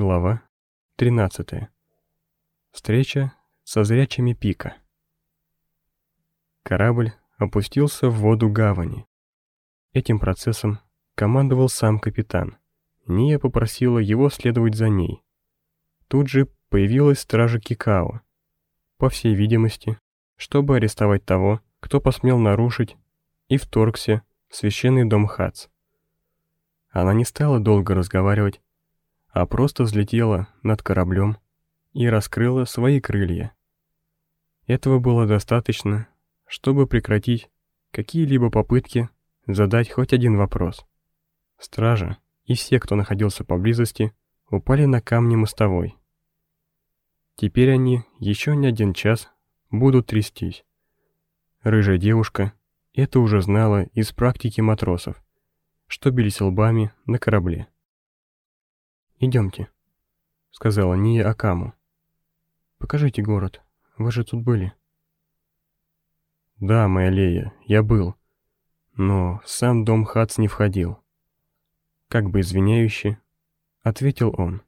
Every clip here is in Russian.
Глава 13. Встреча со зрячими пика. Корабль опустился в воду гавани. Этим процессом командовал сам капитан. Ния попросила его следовать за ней. Тут же появилась стража Кикао. По всей видимости, чтобы арестовать того, кто посмел нарушить и вторгся в священный дом Хац. Она не стала долго разговаривать, а просто взлетела над кораблем и раскрыла свои крылья. Этого было достаточно, чтобы прекратить какие-либо попытки задать хоть один вопрос. Стража и все, кто находился поблизости, упали на камни мостовой. Теперь они еще не один час будут трястись. Рыжая девушка это уже знала из практики матросов, что бились лбами на корабле. «Идемте», — сказала Ния Акаму. «Покажите город, вы же тут были». «Да, моя Лея, я был, но сам дом Хац не входил». Как бы извиняюще, ответил он.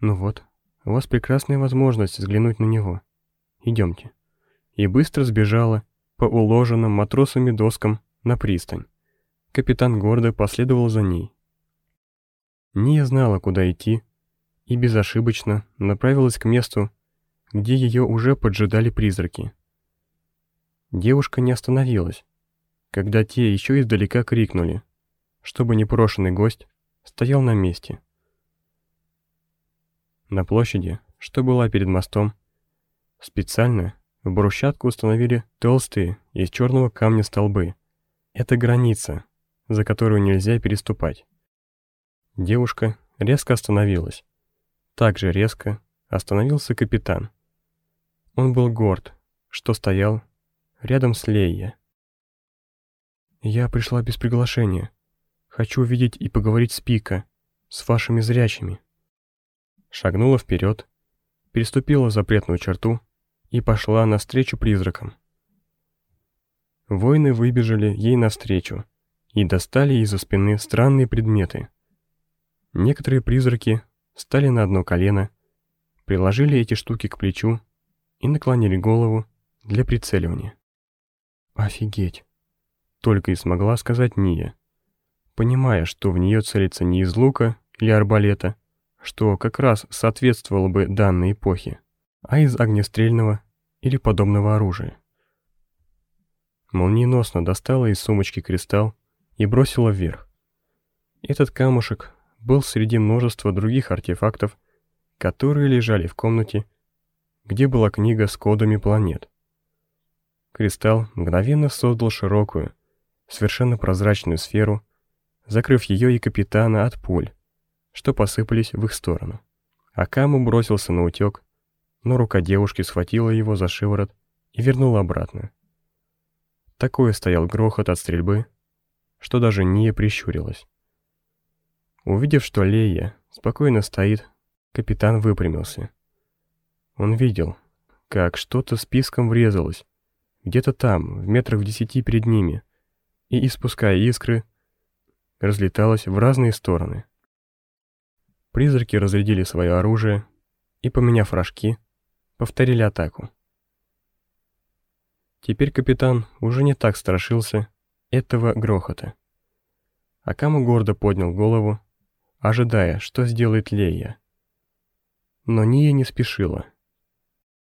«Ну вот, у вас прекрасная возможность взглянуть на него. Идемте». И быстро сбежала по уложенным матросами доскам на пристань. Капитан гордо последовал за ней. Ния знала, куда идти, и безошибочно направилась к месту, где ее уже поджидали призраки. Девушка не остановилась, когда те еще издалека крикнули, чтобы непрошенный гость стоял на месте. На площади, что была перед мостом, специально в брусчатку установили толстые из черного камня столбы. Это граница, за которую нельзя переступать. Девушка резко остановилась. Так же резко остановился капитан. Он был горд, что стоял рядом с Лейя. «Я пришла без приглашения. Хочу увидеть и поговорить с Пика, с вашими зрячими». Шагнула вперед, переступила запретную черту и пошла навстречу призракам. Воины выбежали ей навстречу и достали из-за спины странные предметы. Некоторые призраки встали на одно колено, приложили эти штуки к плечу и наклонили голову для прицеливания. «Офигеть!» — только и смогла сказать Ния, понимая, что в нее целится не из лука или арбалета, что как раз соответствовало бы данной эпохе, а из огнестрельного или подобного оружия. Молниеносно достала из сумочки кристалл и бросила вверх. Этот камушек был среди множества других артефактов, которые лежали в комнате, где была книга с кодами планет. Кристалл мгновенно создал широкую, совершенно прозрачную сферу, закрыв ее и капитана от пуль, что посыпались в их сторону. Акаму бросился на утек, но рука девушки схватила его за шиворот и вернула обратно. Такой стоял грохот от стрельбы, что даже не прищурилась. Увидев, что Лея спокойно стоит, капитан выпрямился. Он видел, как что-то списком врезалось, где-то там, в метрах в десяти перед ними, и, испуская искры, разлеталось в разные стороны. Призраки разрядили свое оружие и, поменяв рожки, повторили атаку. Теперь капитан уже не так страшился этого грохота. Акама гордо поднял голову ожидая, что сделает Лея. Но Ния не спешила.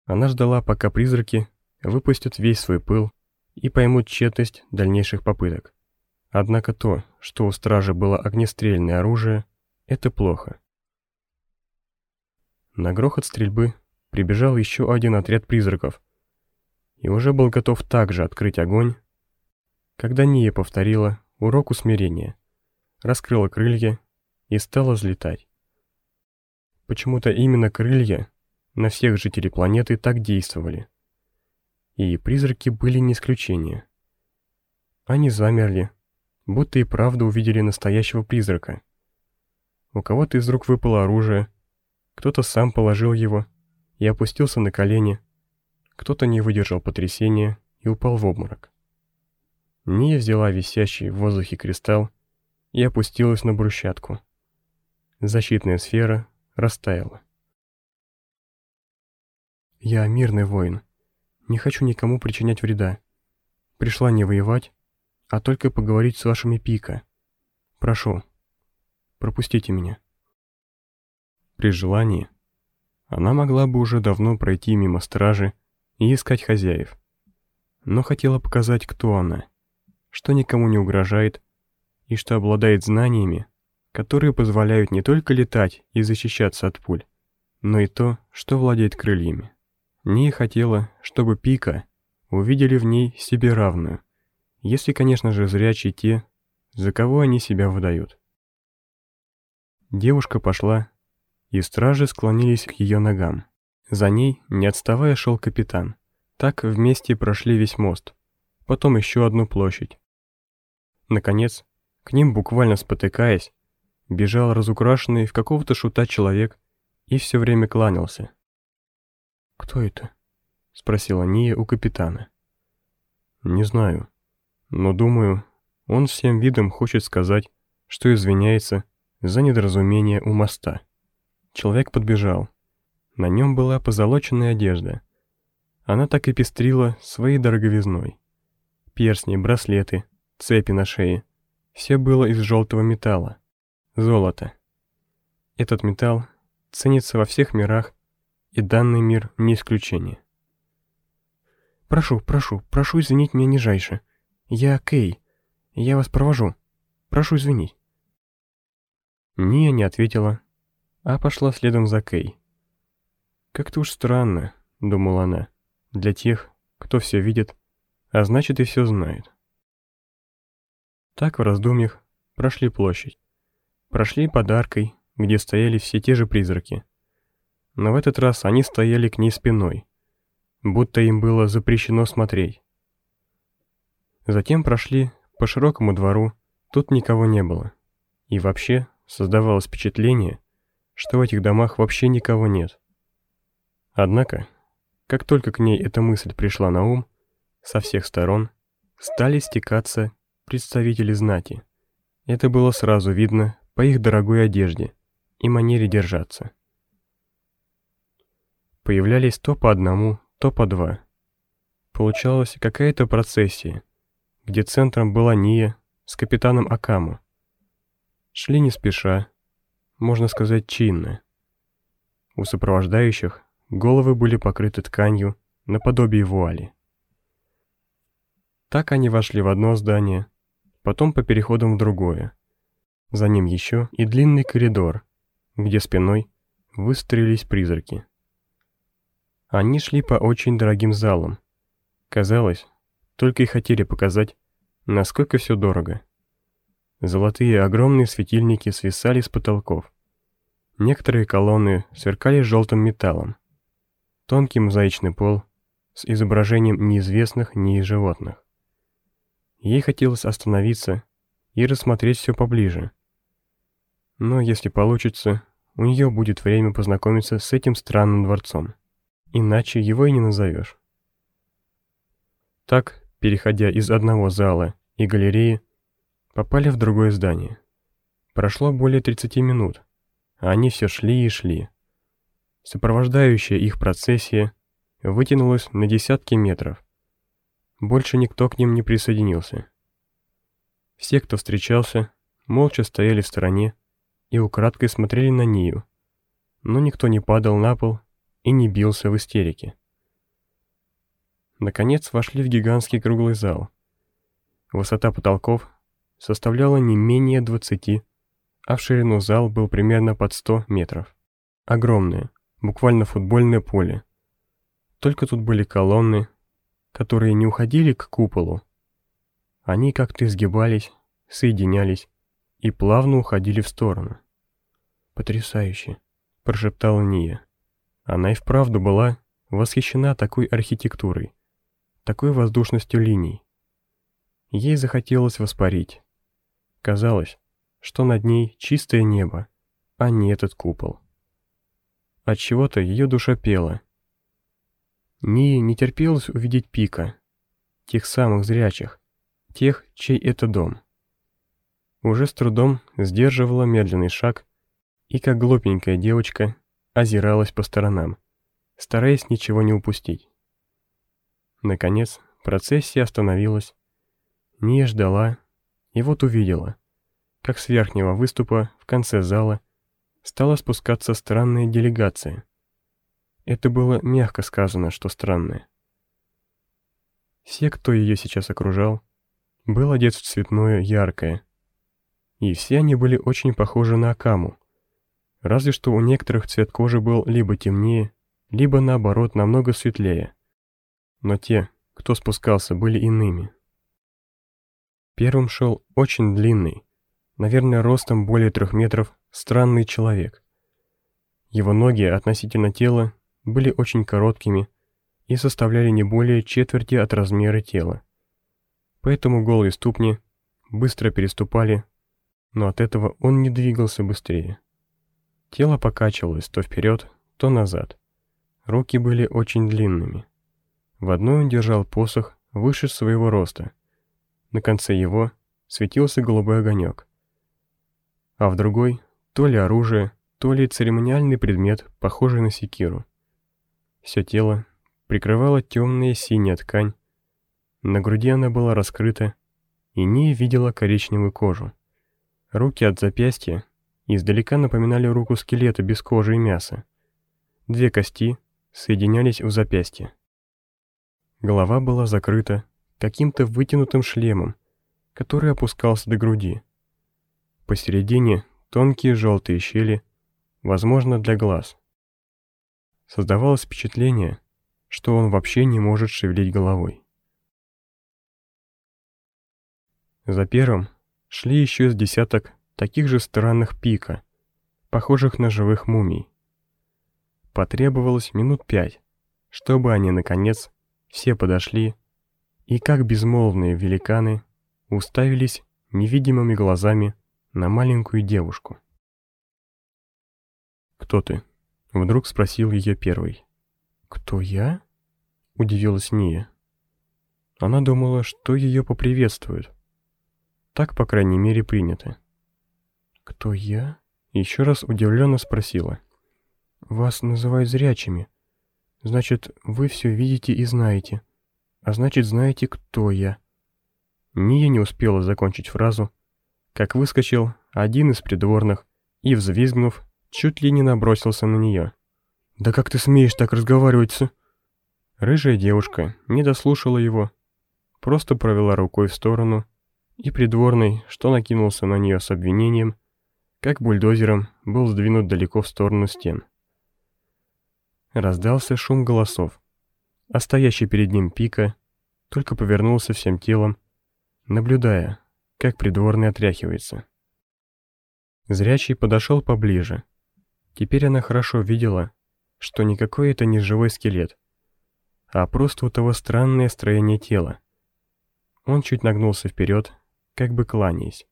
Она ждала, пока призраки выпустят весь свой пыл и поймут тщетность дальнейших попыток. Однако то, что у стражи было огнестрельное оружие, это плохо. На грохот стрельбы прибежал еще один отряд призраков и уже был готов также открыть огонь, когда Ния повторила урок усмирения, раскрыла крылья и стала взлетать. Почему-то именно крылья на всех жителей планеты так действовали. И призраки были не исключение. Они замерли, будто и правда увидели настоящего призрака. У кого-то из рук выпало оружие, кто-то сам положил его и опустился на колени, кто-то не выдержал потрясения и упал в обморок. Ния взяла висящий в воздухе кристалл и опустилась на брусчатку. Защитная сфера растаяла. «Я мирный воин. Не хочу никому причинять вреда. Пришла не воевать, а только поговорить с вашими пика. Прошу, пропустите меня». При желании она могла бы уже давно пройти мимо стражи и искать хозяев. Но хотела показать, кто она, что никому не угрожает и что обладает знаниями, которые позволяют не только летать и защищаться от пуль, но и то, что владеет крыльями. Ния хотела, чтобы Пика увидели в ней себе равную, если, конечно же, зрячие те, за кого они себя выдают. Девушка пошла, и стражи склонились к ее ногам. За ней, не отставая, шел капитан. Так вместе прошли весь мост, потом еще одну площадь. Наконец, к ним, буквально спотыкаясь, бежал разукрашенный в какого-то шута человек и все время кланялся. «Кто это?» — спросила Ния у капитана. «Не знаю, но думаю, он всем видом хочет сказать, что извиняется за недоразумение у моста». Человек подбежал. На нем была позолоченная одежда. Она так и пестрила своей дороговизной. Перстни, браслеты, цепи на шее. Все было из желтого металла. Золото. Этот металл ценится во всех мирах, и данный мир не исключение. «Прошу, прошу, прошу извинить меня нижайше. Я Кей. Я вас провожу. Прошу извинить». Ния не ответила, а пошла следом за Кей. «Как-то уж странно», — думала она, — «для тех, кто все видит, а значит и все знает». Так в раздумьях прошли площадь. Прошли подаркой, где стояли все те же призраки. Но в этот раз они стояли к ней спиной, будто им было запрещено смотреть. Затем прошли по широкому двору, тут никого не было. И вообще создавалось впечатление, что в этих домах вообще никого нет. Однако, как только к ней эта мысль пришла на ум, со всех сторон стали стекаться представители знати. Это было сразу видно по их дорогой одежде и манере держаться. Появлялись то по одному, то по два. Получалась какая-то процессия, где центром была Ния с капитаном Акаму. Шли не спеша, можно сказать, чинно. У сопровождающих головы были покрыты тканью наподобие вуали. Так они вошли в одно здание, потом по переходам в другое. За ним еще и длинный коридор, где спиной выстроились призраки. Они шли по очень дорогим залам. Казалось, только и хотели показать, насколько все дорого. Золотые огромные светильники свисали с потолков. Некоторые колонны сверкали желтым металлом. Тонкий мозаичный пол с изображением неизвестных НИИ животных. Ей хотелось остановиться и рассмотреть все поближе. Но если получится, у нее будет время познакомиться с этим странным дворцом. Иначе его и не назовешь. Так, переходя из одного зала и галереи, попали в другое здание. Прошло более 30 минут, а они все шли и шли. Сопровождающая их процессия вытянулась на десятки метров. Больше никто к ним не присоединился. Все, кто встречался, молча стояли в стороне и украдкой смотрели на Нию, но никто не падал на пол и не бился в истерике. Наконец вошли в гигантский круглый зал. Высота потолков составляла не менее 20, а в ширину зал был примерно под 100 метров. Огромное, буквально футбольное поле. Только тут были колонны, которые не уходили к куполу. Они как-то изгибались, соединялись и плавно уходили в сторону. «Потрясающе!» – прошептала Ния. Она и вправду была восхищена такой архитектурой, такой воздушностью линий. Ей захотелось воспарить. Казалось, что над ней чистое небо, а не этот купол. От чего-то ее душа пела. Нии не терпелось увидеть Пика, тех самых зрячих, тех, чей это дом. Уже с трудом сдерживала медленный шаг и, как глупенькая девочка, озиралась по сторонам, стараясь ничего не упустить. Наконец, процессия остановилась. Ния ждала, и вот увидела, как с верхнего выступа в конце зала стала спускаться странная делегация. Это было мягко сказано, что странное. Все, кто ее сейчас окружал, был одет в цветное яркое. И все они были очень похожи на Акаму. Разве что у некоторых цвет кожи был либо темнее, либо наоборот намного светлее. Но те, кто спускался, были иными. Первым шел очень длинный, наверное, ростом более трех метров, странный человек. Его ноги относительно тела были очень короткими и составляли не более четверти от размера тела. Поэтому голые ступни быстро переступали, но от этого он не двигался быстрее. Тело покачивалось то вперед, то назад. Руки были очень длинными. В одной он держал посох выше своего роста. На конце его светился голубой огонек. А в другой то ли оружие, то ли церемониальный предмет, похожий на секиру. Все тело прикрывала темная синяя ткань, на груди она была раскрыта, и не видела коричневую кожу. Руки от запястья издалека напоминали руку скелета без кожи и мяса. Две кости соединялись в запястье. Голова была закрыта каким-то вытянутым шлемом, который опускался до груди. Посередине тонкие желтые щели, возможно, для глаз. Создавалось впечатление, что он вообще не может шевелить головой. За первым шли еще с десяток таких же странных пика, похожих на живых мумий. Потребовалось минут пять, чтобы они, наконец, все подошли и, как безмолвные великаны, уставились невидимыми глазами на маленькую девушку. «Кто ты?» — вдруг спросил ее первый. «Кто я?» — удивилась Ния. Она думала, что ее поприветствуют. Так, по крайней мере, принято. «Кто я?» — еще раз удивленно спросила. «Вас называют зрячими. Значит, вы все видите и знаете. А значит, знаете, кто я». Ния не успела закончить фразу, как выскочил один из придворных и, взвизгнув, чуть ли не набросился на нее. «Да как ты смеешь так разговаривать с...» Рыжая девушка не дослушала его, просто провела рукой в сторону, и придворный, что накинулся на нее с обвинением, как бульдозером был сдвинут далеко в сторону стен. Раздался шум голосов, а стоящий перед ним пика только повернулся всем телом, наблюдая, как придворный отряхивается. Зрячий подошел поближе. Теперь она хорошо видела, что никакой это не живой скелет, а просто у того странное строение тела. Он чуть нагнулся вперед, как бы кланяясь.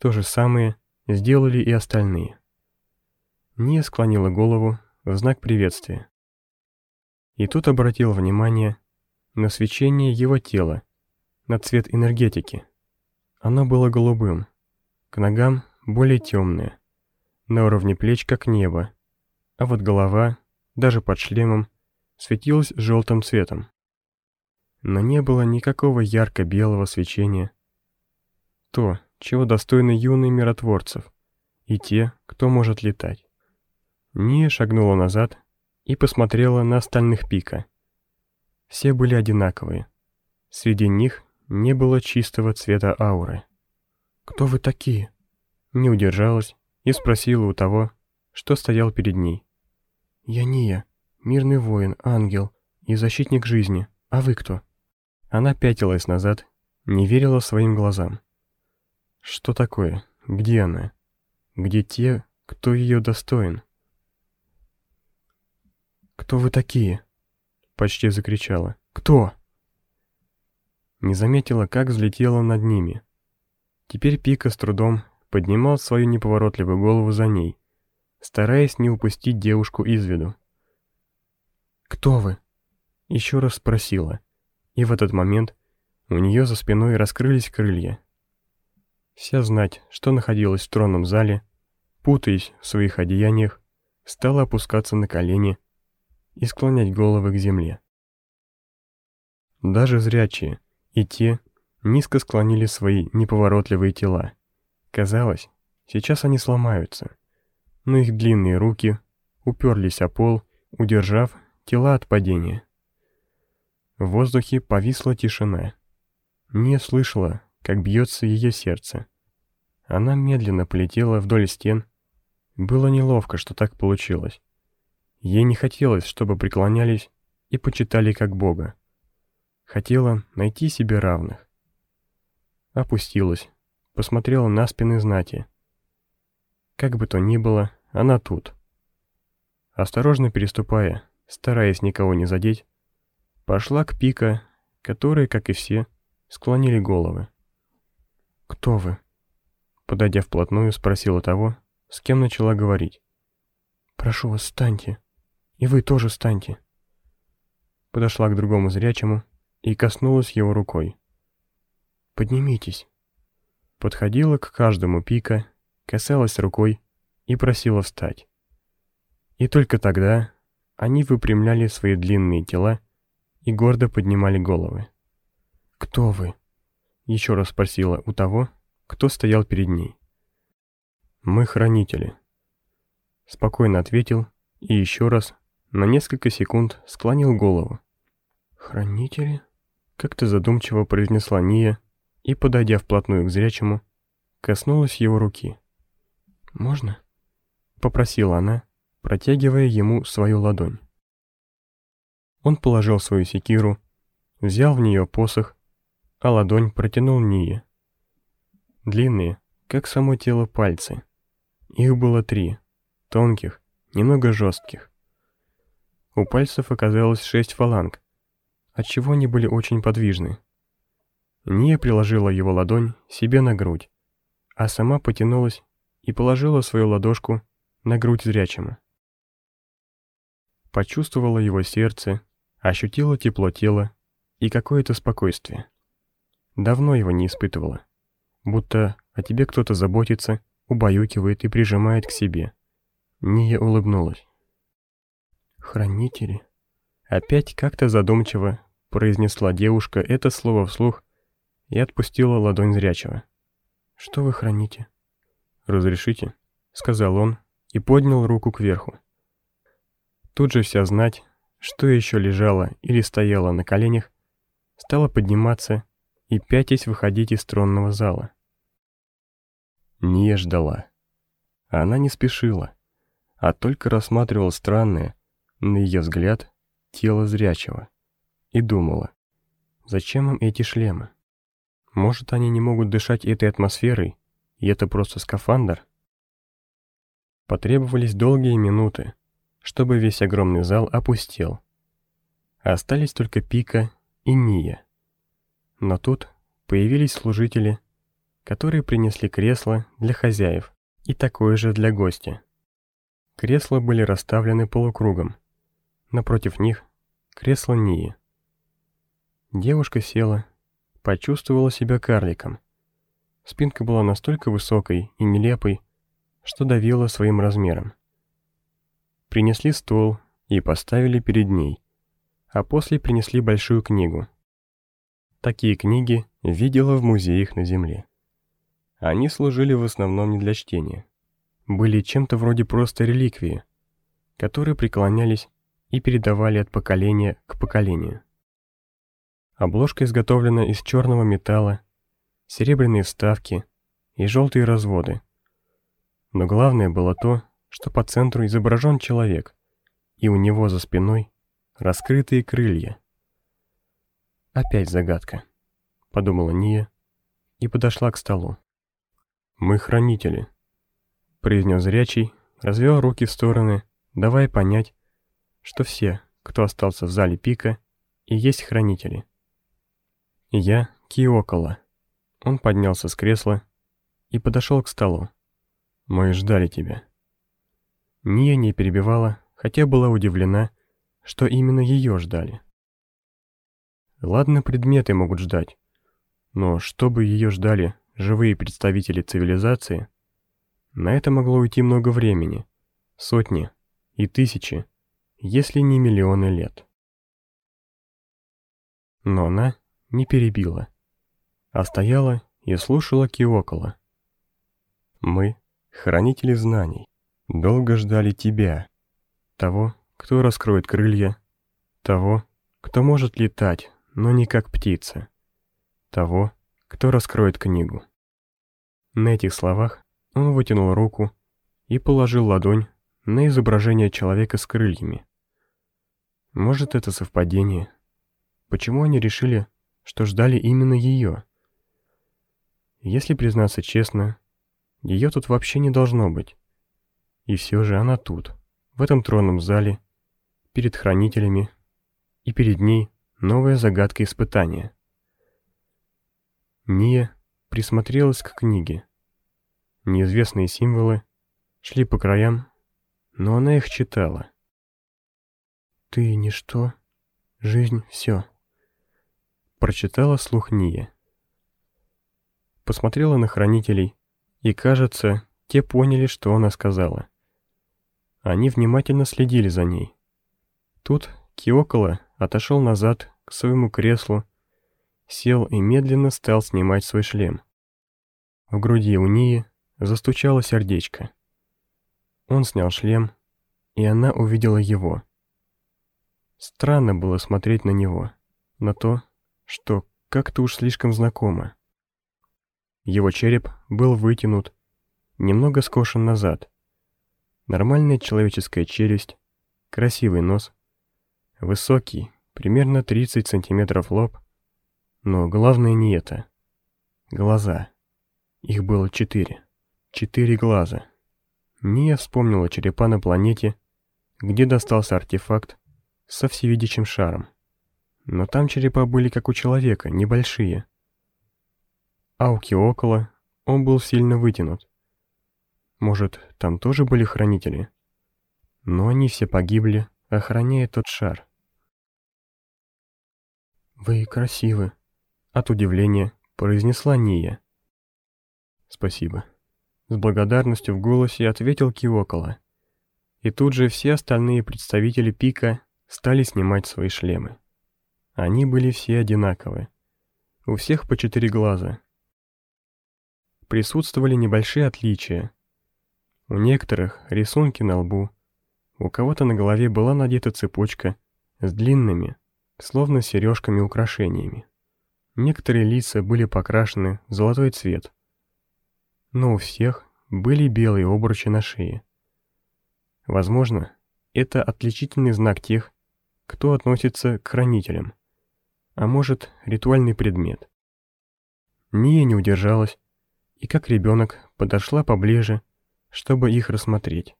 То же самое сделали и остальные. Ния склонила голову в знак приветствия. И тут обратил внимание на свечение его тела, на цвет энергетики. Оно было голубым, к ногам более темное, на уровне плеч как небо, а вот голова, даже под шлемом, светилась желтым цветом. Но не было никакого ярко-белого свечения, то, чего достойны юные миротворцев, и те, кто может летать. Ния шагнула назад и посмотрела на остальных пика. Все были одинаковые. Среди них не было чистого цвета ауры. «Кто вы такие?» Не удержалась и спросила у того, что стоял перед ней. «Я Ния, мирный воин, ангел и защитник жизни. А вы кто?» Она пятилась назад, не верила своим глазам. Что такое? Где она? Где те, кто ее достоин? «Кто вы такие?» Почти закричала. «Кто?» Не заметила, как взлетела над ними. Теперь Пика с трудом поднимал свою неповоротливую голову за ней, стараясь не упустить девушку из виду. «Кто вы?» Еще раз спросила, и в этот момент у нее за спиной раскрылись крылья. Вся знать, что находилась в тронном зале, путаясь в своих одеяниях, стала опускаться на колени и склонять головы к земле. Даже зрячие и те низко склонили свои неповоротливые тела. Казалось, сейчас они сломаются, но их длинные руки уперлись о пол, удержав тела от падения. В воздухе повисла тишина. Не слышала, как бьется ее сердце. Она медленно полетела вдоль стен. Было неловко, что так получилось. Ей не хотелось, чтобы преклонялись и почитали как Бога. Хотела найти себе равных. Опустилась, посмотрела на спины знати. Как бы то ни было, она тут. Осторожно переступая, стараясь никого не задеть, пошла к Пика, которые, как и все, склонили головы. «Кто вы?» Подойдя вплотную, спросила того, с кем начала говорить. «Прошу вас, встаньте. И вы тоже встаньте». Подошла к другому зрячему и коснулась его рукой. «Поднимитесь». Подходила к каждому пика, касалась рукой и просила встать. И только тогда они выпрямляли свои длинные тела и гордо поднимали головы. «Кто вы?» — еще раз спросила у того, кто стоял перед ней. «Мы хранители», — спокойно ответил и еще раз на несколько секунд склонил голову. «Хранители?» — как-то задумчиво произнесла Ния и, подойдя вплотную к зрячему, коснулась его руки. «Можно?» — попросила она, протягивая ему свою ладонь. Он положил свою секиру, взял в нее посох, а ладонь протянул Ния. Длинные, как само тело пальцы. Их было три, тонких, немного жестких. У пальцев оказалось шесть фаланг, отчего они были очень подвижны. Ния приложила его ладонь себе на грудь, а сама потянулась и положила свою ладошку на грудь зрячему. Почувствовала его сердце, ощутила тепло тела и какое-то спокойствие. Давно его не испытывала. Будто о тебе кто-то заботится, убаюкивает и прижимает к себе. Ния улыбнулась. «Хранители?» Опять как-то задумчиво произнесла девушка это слово вслух и отпустила ладонь зрячего. «Что вы храните?» «Разрешите?» — сказал он и поднял руку кверху. Тут же вся знать, что еще лежала или стояла на коленях, стала подниматься и пятясь выходить из тронного зала. Не ждала. Она не спешила, а только рассматривала странное, на ее взгляд, тело зрячего и думала, зачем им эти шлемы? Может, они не могут дышать этой атмосферой, и это просто скафандр? Потребовались долгие минуты, чтобы весь огромный зал опустел. Остались только Пика и Ния. Но тут появились служители, которые принесли кресло для хозяев и такое же для гостя. Кресла были расставлены полукругом. Напротив них кресло Нии. Девушка села, почувствовала себя карликом. Спинка была настолько высокой и нелепой, что давила своим размером. Принесли стол и поставили перед ней, а после принесли большую книгу. Такие книги видела в музеях на Земле. Они служили в основном не для чтения. Были чем-то вроде просто реликвии, которые преклонялись и передавали от поколения к поколению. Обложка изготовлена из черного металла, серебряные вставки и желтые разводы. Но главное было то, что по центру изображен человек, и у него за спиной раскрытые крылья. Опять загадка, подумала Ния и подошла к столу. Мы хранители, произнес зрячий, развел руки в стороны, давая понять, что все, кто остался в зале пика, и есть хранители. Я Киокола. Он поднялся с кресла и подошел к столу. Мы ждали тебя. Ния не перебивала, хотя была удивлена, что именно ее ждали. Ладно, предметы могут ждать. Но чтобы ее ждали живые представители цивилизации, На это могло уйти много времени. Сотни и тысячи, если не миллионы лет. Но она не перебила, а стояла и слушала Киокола. Мы, хранители знаний, долго ждали тебя, того, кто раскроет крылья, того, кто может летать, но не как птица, того, кто раскроет книгу. На этих словах он вытянул руку и положил ладонь на изображение человека с крыльями. Может, это совпадение? Почему они решили, что ждали именно ее? Если признаться честно, ее тут вообще не должно быть. И все же она тут, в этом тронном зале, перед хранителями, и перед ней новая загадка испытания. Ния присмотрелась к книге. Неизвестные символы шли по краям, но она их читала. «Ты — ничто, жизнь — все», — прочитала слух Ния. Посмотрела на хранителей, и, кажется, те поняли, что она сказала. Они внимательно следили за ней. Тут Киокола отошел назад к своему креслу, сел и медленно стал снимать свой шлем. В груди у Нии застучало сердечко. Он снял шлем, и она увидела его. Странно было смотреть на него, на то, что как-то уж слишком знакомо. Его череп был вытянут, немного скошен назад. Нормальная человеческая челюсть, красивый нос, высокий, примерно 30 сантиметров лоб, но главное не это. Глаза. Их было четыре. Четыре глаза. Ния вспомнила черепа на планете, где достался артефакт со всевидящим шаром. Но там черепа были как у человека, небольшие. А у Киокола он был сильно вытянут. Может, там тоже были хранители? Но они все погибли, охраняя тот шар. «Вы красивы», — от удивления произнесла Ния. «Спасибо», с благодарностью в голосе ответил Киокола. И тут же все остальные представители пика стали снимать свои шлемы. Они были все одинаковы. У всех по четыре глаза. Присутствовали небольшие отличия. У некоторых рисунки на лбу, у кого-то на голове была надета цепочка с длинными, словно сережками украшениями. Некоторые лица были покрашены в золотой цвет, но у всех были белые обручи на шее. Возможно, это отличительный знак тех, кто относится к хранителям, а может, ритуальный предмет. Ния не удержалась и, как ребенок, подошла поближе, чтобы их рассмотреть.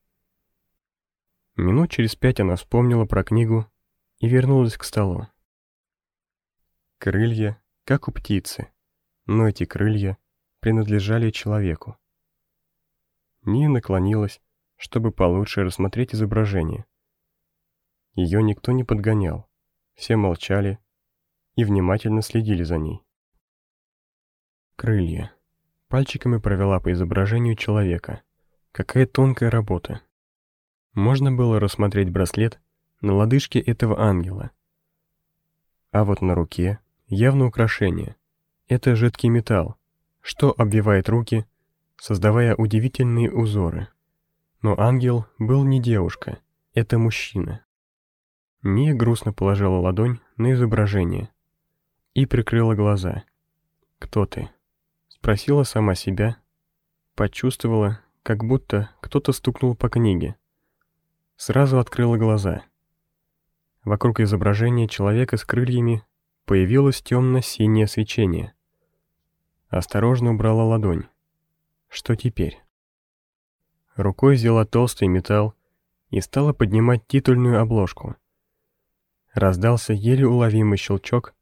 Минут через пять она вспомнила про книгу и вернулась к столу. Крылья, как у птицы, но эти крылья принадлежали человеку. Ния наклонилась, чтобы получше рассмотреть изображение. Ее никто не подгонял, все молчали и внимательно следили за ней. Крылья. Пальчиками провела по изображению человека. Какая тонкая работа. Можно было рассмотреть браслет на лодыжке этого ангела. А вот на руке явно украшение. Это жидкий металл, что обвивает руки, создавая удивительные узоры. Но ангел был не девушка, это мужчина. Ния грустно положила ладонь на изображение и прикрыла глаза. «Кто ты?» — спросила сама себя. Почувствовала, как будто кто-то стукнул по книге. Сразу открыла глаза. Вокруг изображения человека с крыльями появилось темно-синее свечение. Осторожно убрала ладонь. Что теперь? Рукой взяла толстый металл и стала поднимать титульную обложку. Раздался еле уловимый щелчок,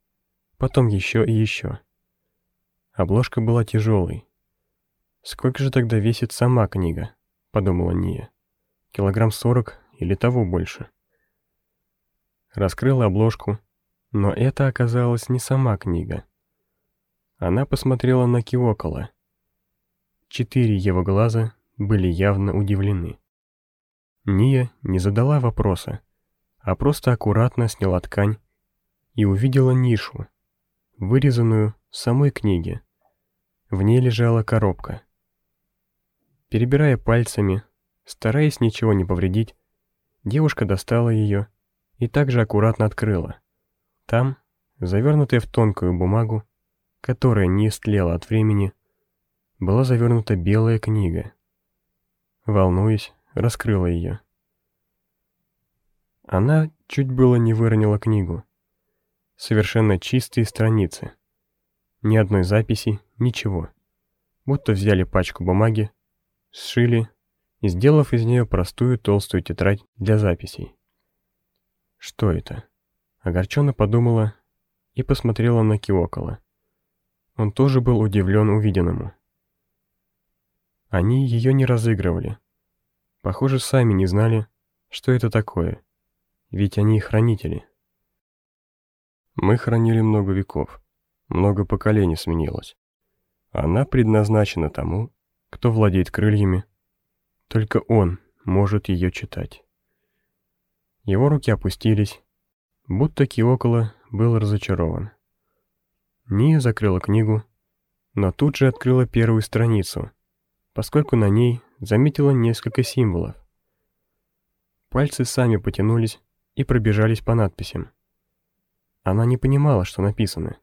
потом еще и еще. Обложка была тяжелой. «Сколько же тогда весит сама книга?» — подумала Ния. «Килограмм сорок или того больше?» Раскрыла обложку, но это оказалась не сама книга. Она посмотрела на Киокола. Четыре его глаза были явно удивлены. Ния не задала вопроса, а просто аккуратно сняла ткань и увидела нишу, вырезанную в самой книге. В ней лежала коробка. Перебирая пальцами, стараясь ничего не повредить, девушка достала ее и также аккуратно открыла. Там, завернутая в тонкую бумагу, которая не истлела от времени, была завернута белая книга. Волнуясь, раскрыла ее. Она чуть было не выронила книгу. Совершенно чистые страницы. Ни одной записи, ничего. Будто взяли пачку бумаги, сшили и сделав из нее простую толстую тетрадь для записей. Что это? Огорченно подумала и посмотрела на Киокола. Он тоже был удивлен увиденному. Они ее не разыгрывали. Похоже, сами не знали, что это такое. Ведь они хранители. Мы хранили много веков. Много поколений сменилось. Она предназначена тому, кто владеет крыльями. Только он может ее читать. Его руки опустились, будто Киокола был разочарован. Ния закрыла книгу, но тут же открыла первую страницу, поскольку на ней заметила несколько символов. Пальцы сами потянулись и пробежались по надписям. Она не понимала, что написано.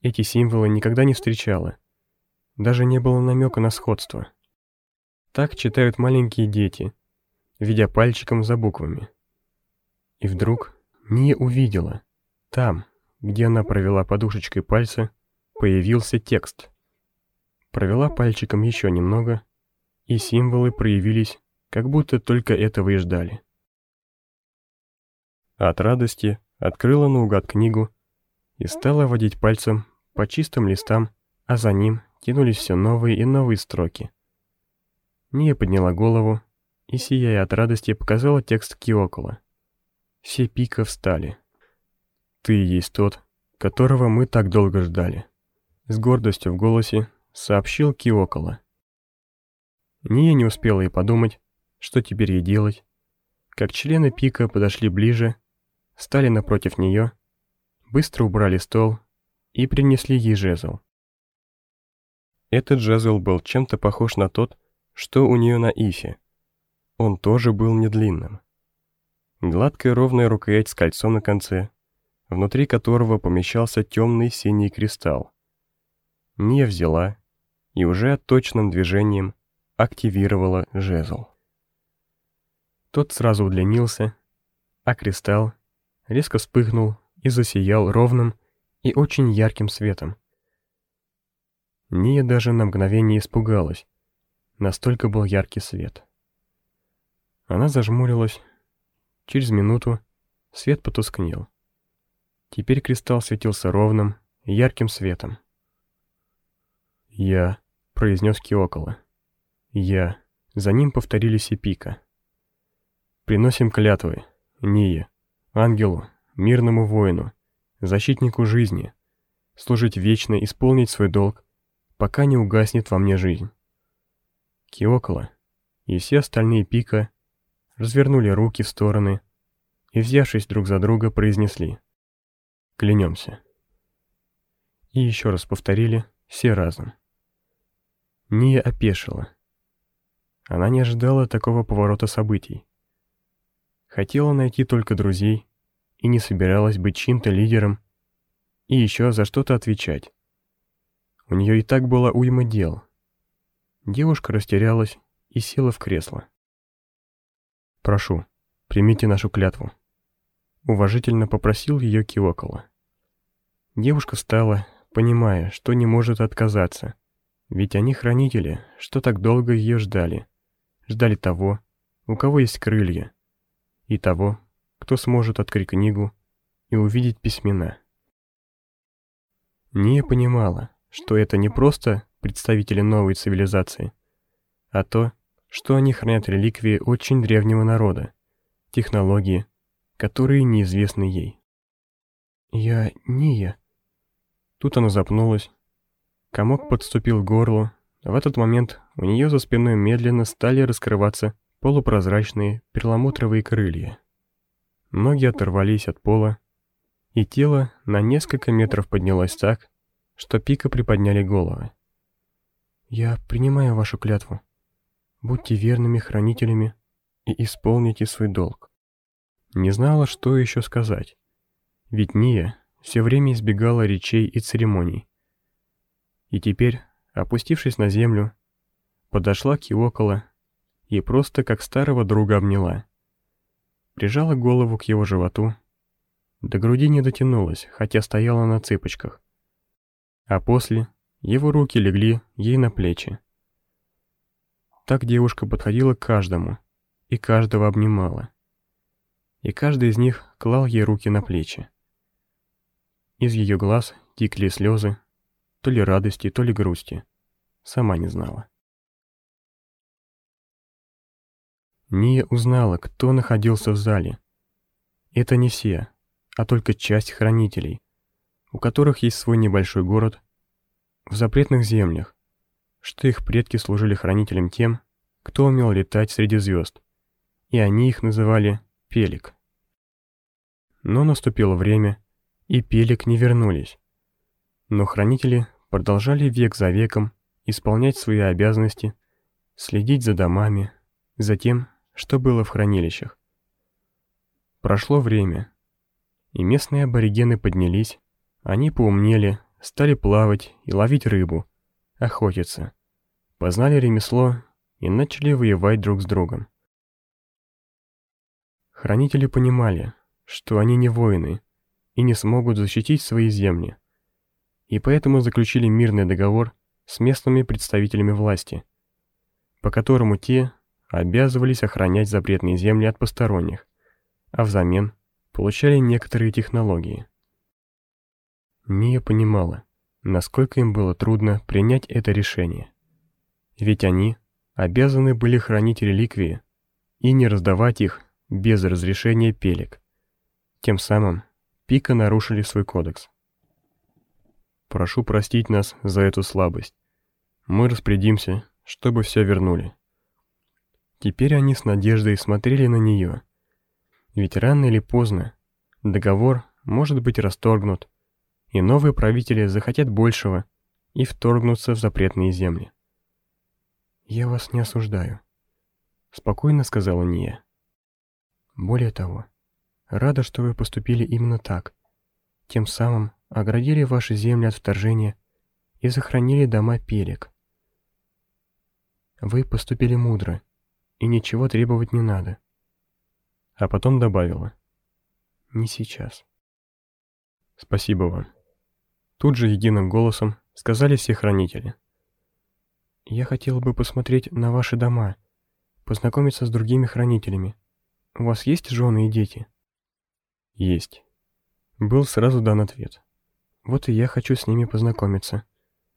Эти символы никогда не встречала. Даже не было намека на сходство. Так читают маленькие дети, ведя пальчиком за буквами. И вдруг не увидела. Там, где она провела подушечкой пальца, появился текст. Провела пальчиком еще немного, и символы проявились, как будто только этого и ждали. От радости открыла наугад книгу и стала водить пальцем по чистым листам, а за ним тянулись все новые и новые строки. Ния подняла голову и, сияя от радости, показала текст Киокула. Все пика встали. «Ты есть тот, которого мы так долго ждали», — с гордостью в голосе сообщил Киокола. Ния не успела и подумать, что теперь ей делать, как члены пика подошли ближе стали напротив нее, быстро убрали стол и принесли ей жезл. Этот жезл был чем-то похож на тот, что у нее на ифе. Он тоже был недлинным. Гладкая ровная рукоять с кольцом на конце, внутри которого помещался темный синий кристалл. Ния взяла и уже точным движением активировала жезл. Тот сразу удлинился, а кристалл резко вспыхнул и засиял ровным и очень ярким светом. Ния даже на мгновение испугалась. Настолько был яркий свет. Она зажмурилась. Через минуту свет потускнел. Теперь кристалл светился ровным, ярким светом. «Я», — произнес Киокола. «Я». За ним повторили Сипика. «Приносим клятвы, Ния, ангелу, мирному воину, защитнику жизни, служить вечно, исполнить свой долг, пока не угаснет во мне жизнь. Киокола и все остальные пика развернули руки в стороны и, взявшись друг за друга, произнесли «Клянемся». И еще раз повторили все разом. Ния опешила. Она не ожидала такого поворота событий. Хотела найти только друзей и не собиралась быть чьим-то лидером и еще за что-то отвечать. У нее и так было уйма дел. Девушка растерялась и села в кресло. «Прошу, примите нашу клятву», — уважительно попросил ее Киокола. Девушка встала, понимая, что не может отказаться, ведь они хранители, что так долго ее ждали. Ждали того, у кого есть крылья, и того, кто сможет открыть книгу и увидеть письмена. Ния понимала, что это не просто представители новой цивилизации, а то, что они хранят реликвии очень древнего народа, технологии, которые неизвестны ей. «Я Ния». Тут она запнулась. Комок подступил к горлу, в этот момент у нее за спиной медленно стали раскрываться полупрозрачные перламутровые крылья. Ноги оторвались от пола, и тело на несколько метров поднялось так, что пика приподняли головы. «Я принимаю вашу клятву. Будьте верными хранителями и исполните свой долг». Не знала, что еще сказать. Ведь Ния все время избегала речей и церемоний. И теперь, опустившись на землю, подошла к его около и просто как старого друга обняла. Прижала голову к его животу, до груди не дотянулась, хотя стояла на цыпочках. А после его руки легли ей на плечи. Так девушка подходила к каждому и каждого обнимала. И каждый из них клал ей руки на плечи. Из ее глаз текли слезы, то ли радости, то ли грусти. Сама не знала. Ния узнала, кто находился в зале. Это не все, а только часть хранителей, у которых есть свой небольшой город в запретных землях, что их предки служили хранителем тем, кто умел летать среди звезд, и они их называли Пелик. Но наступило время, и Пелик не вернулись. Но хранители продолжали век за веком исполнять свои обязанности, следить за домами, за тем, что было в хранилищах. Прошло время, и местные аборигены поднялись, они поумнели, стали плавать и ловить рыбу, охотиться, познали ремесло и начали воевать друг с другом. Хранители понимали, что они не воины, и не смогут защитить свои земли. И поэтому заключили мирный договор с местными представителями власти, по которому те обязывались охранять запретные земли от посторонних, а взамен получали некоторые технологии. Ния понимала, насколько им было трудно принять это решение. Ведь они обязаны были хранить реликвии и не раздавать их без разрешения пелек. Тем самым Пика нарушили свой кодекс. Прошу простить нас за эту слабость. Мы распорядимся, чтобы все вернули. Теперь они с надеждой смотрели на нее. Ведь рано или поздно договор может быть расторгнут, и новые правители захотят большего и вторгнутся в запретные земли. «Я вас не осуждаю», — спокойно сказала Ния. «Более того, Рада, что вы поступили именно так. Тем самым оградили ваши земли от вторжения и сохранили дома перек. Вы поступили мудро, и ничего требовать не надо. А потом добавила. Не сейчас. Спасибо вам. Тут же единым голосом сказали все хранители. Я хотела бы посмотреть на ваши дома, познакомиться с другими хранителями. У вас есть жены и дети? Есть. Был сразу дан ответ. Вот и я хочу с ними познакомиться.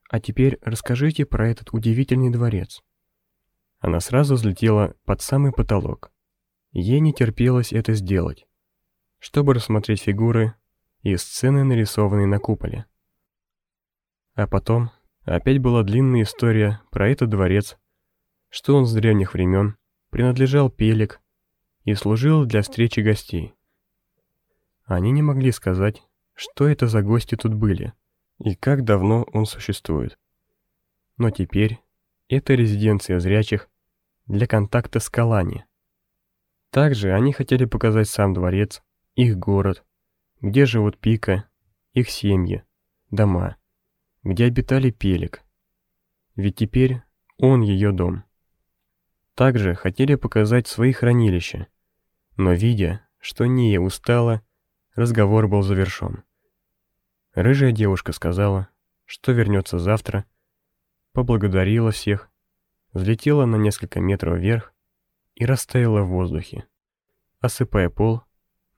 А теперь расскажите про этот удивительный дворец. Она сразу взлетела под самый потолок. Ей не терпелось это сделать, чтобы рассмотреть фигуры и сцены, нарисованные на куполе. А потом опять была длинная история про этот дворец, что он с древних времен принадлежал Пелик и служил для встречи гостей. Они не могли сказать, что это за гости тут были и как давно он существует. Но теперь это резиденция зрячих для контакта с Калани. Также они хотели показать сам дворец, их город, где живут Пика, их семьи, дома, где обитали Пелик. Ведь теперь он ее дом. Также хотели показать свои хранилища, но видя, что Ния устала, разговор был завершен. Рыжая девушка сказала, что вернется завтра, поблагодарила всех, взлетела на несколько метров вверх и растаяла в воздухе, осыпая пол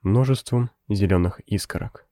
множеством зеленых искорок.